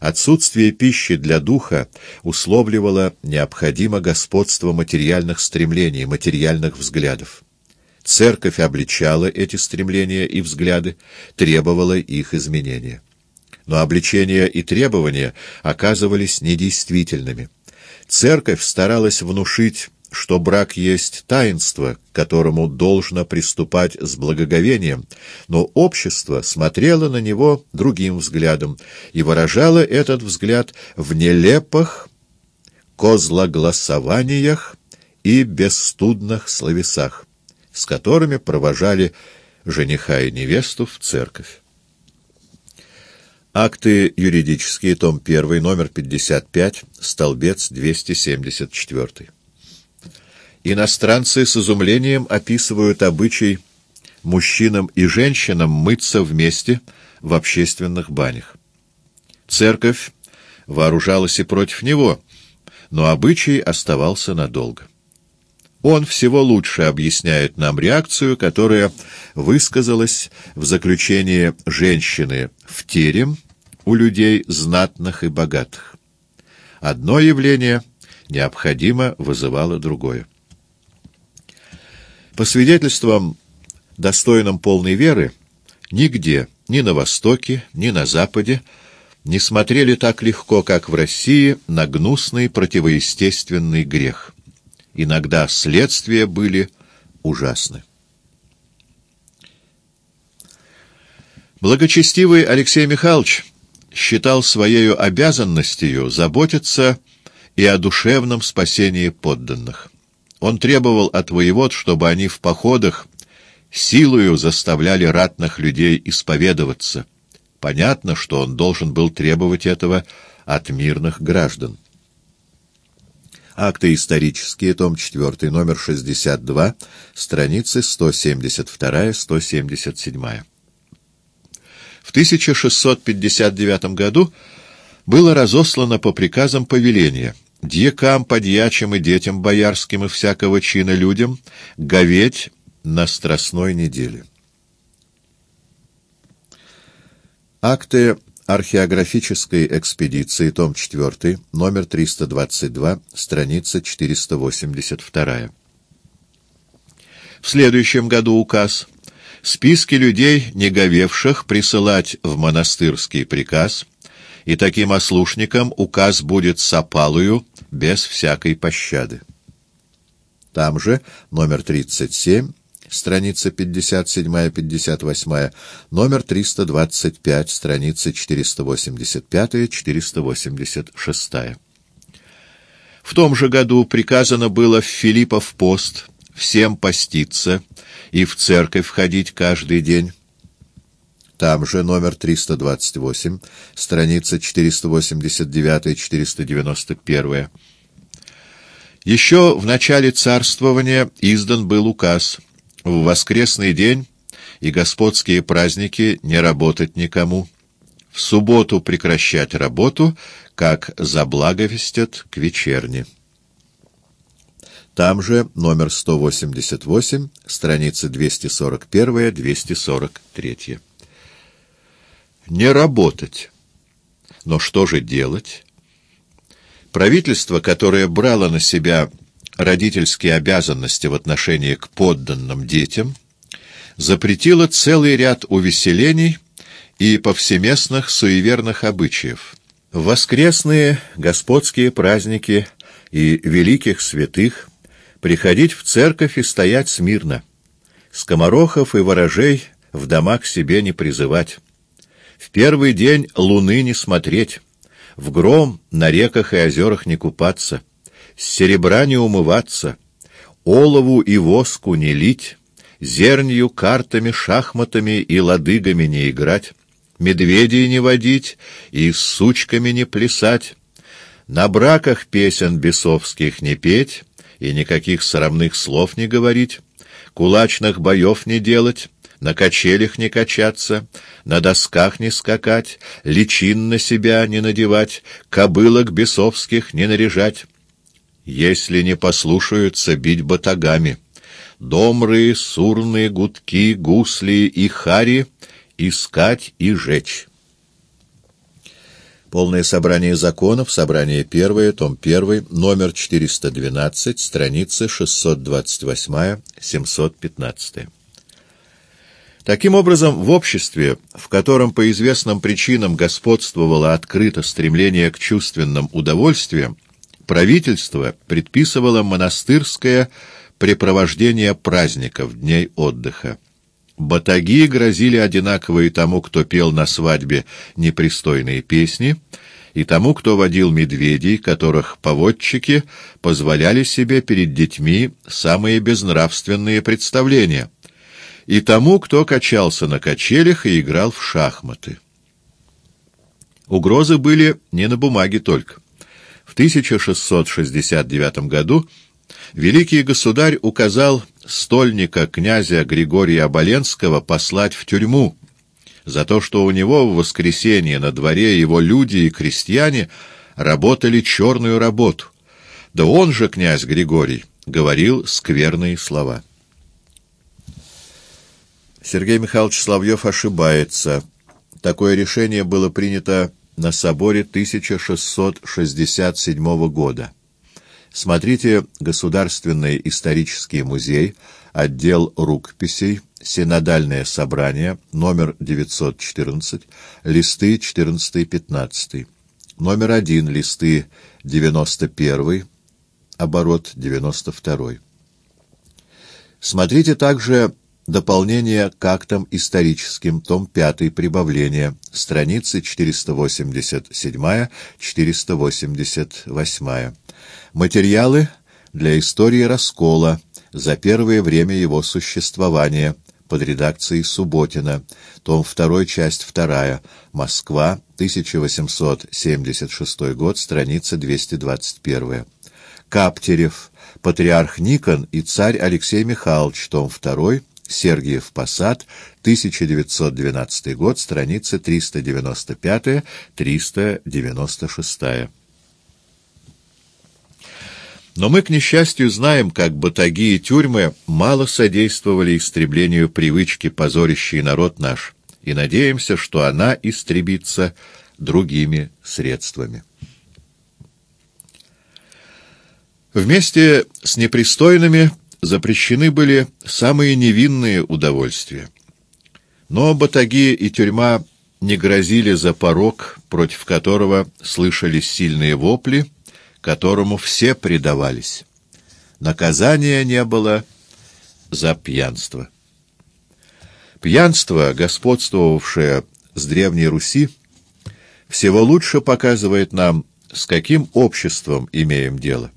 Отсутствие пищи для духа условливало необходимо господство материальных стремлений, материальных взглядов. Церковь обличала эти стремления и взгляды, требовала их изменения. Но обличения и требования оказывались недействительными. Церковь старалась внушить что брак есть таинство, к которому должно приступать с благоговением, но общество смотрело на него другим взглядом и выражало этот взгляд в нелепых козлогласованиях и бесстудных словесах, с которыми провожали жениха и невесту в церковь. Акты юридические, том 1, номер 55, столбец 274. Иностранцы с изумлением описывают обычай мужчинам и женщинам мыться вместе в общественных банях. Церковь вооружалась и против него, но обычай оставался надолго. Он всего лучше объясняет нам реакцию, которая высказалась в заключении женщины в терем у людей знатных и богатых. Одно явление необходимо вызывало другое. По свидетельствам, достойным полной веры, нигде, ни на Востоке, ни на Западе, не смотрели так легко, как в России, на гнусный противоестественный грех. Иногда следствия были ужасны. Благочестивый Алексей Михайлович считал своей обязанностью заботиться и о душевном спасении подданных. Он требовал от воевод, чтобы они в походах силою заставляли ратных людей исповедоваться. Понятно, что он должен был требовать этого от мирных граждан. Акты исторические, том 4, номер 62, страницы 172-177. В 1659 году было разослано по приказам повеления — дьякам, подьячим и детям боярским и всякого чина людям говеть на Страстной неделе. Акты археографической экспедиции, том 4, номер 322, страница 482. В следующем году указ списки людей, не говевших, присылать в монастырский приказ – и таким ослушникам указ будет с опалою, без всякой пощады. Там же, номер 37, страница 57-58, номер 325, страница 485-486. В том же году приказано было в Филиппов пост всем поститься и в церковь входить каждый день, там же номер 328, страница 489-491. Еще в начале царствования издан был указ в воскресный день и господские праздники не работать никому, в субботу прекращать работу, как заблаговестят к вечерне. Там же номер 188, страницы 241-243 не работать. Но что же делать? Правительство, которое брало на себя родительские обязанности в отношении к подданным детям, запретило целый ряд увеселений и повсеместных суеверных обычаев. В воскресные господские праздники и великих святых приходить в церковь и стоять смирно, скоморохов и ворожей в дома к себе не призывать, в первый день луны не смотреть, в гром на реках и озерах не купаться, с серебра не умываться, олову и воску не лить, зернью, картами, шахматами и ладыгами не играть, медведей не водить и с сучками не плясать, на браках песен бесовских не петь и никаких срамных слов не говорить, кулачных боев не делать, на качелях не качаться, на досках не скакать, личин на себя не надевать, кобылок бесовских не наряжать. Если не послушаются, бить батагами. Домры, сурные, гудки, гусли и хари искать и жечь. Полное собрание законов, собрание первое, том 1, номер 412, страницы 628-715. Таким образом, в обществе, в котором по известным причинам господствовало открыто стремление к чувственным удовольствиям, правительство предписывало монастырское препровождение праздников, дней отдыха. Батаги грозили одинаково и тому, кто пел на свадьбе непристойные песни, и тому, кто водил медведей, которых поводчики позволяли себе перед детьми самые безнравственные представления, и тому, кто качался на качелях и играл в шахматы. Угрозы были не на бумаге только. В 1669 году великий государь указал стольника князя Григория Оболенского послать в тюрьму за то, что у него в воскресенье на дворе его люди и крестьяне работали черную работу. Да он же, князь Григорий, говорил скверные слова. Сергей Михайлович Соловьев ошибается. Такое решение было принято на соборе 1667 года. Смотрите Государственный исторический музей, отдел рукописей, Синодальное собрание, номер 914, листы 14-15. Номер 1, листы 91, оборот 92. Смотрите также дополнение к актам историческим, том 5, прибавление, страницы 487-488. Материалы для истории раскола за первое время его существования под редакцией Субботина, том 2, часть 2, Москва, 1876 год, страница 221. Каптерев, патриарх Никон и царь Алексей Михайлович, том 2, Сергиев Посад, 1912 год, страница 395-396. Но мы, к несчастью, знаем, как батаги и тюрьмы мало содействовали истреблению привычки, позорящей народ наш, и надеемся, что она истребится другими средствами. Вместе с непристойными запрещены были самые невинные удовольствия. Но батаги и тюрьма не грозили за порог, против которого слышались сильные вопли, которому все предавались. Наказания не было за пьянство. Пьянство, господствовавшее с Древней Руси, всего лучше показывает нам, с каким обществом имеем дело.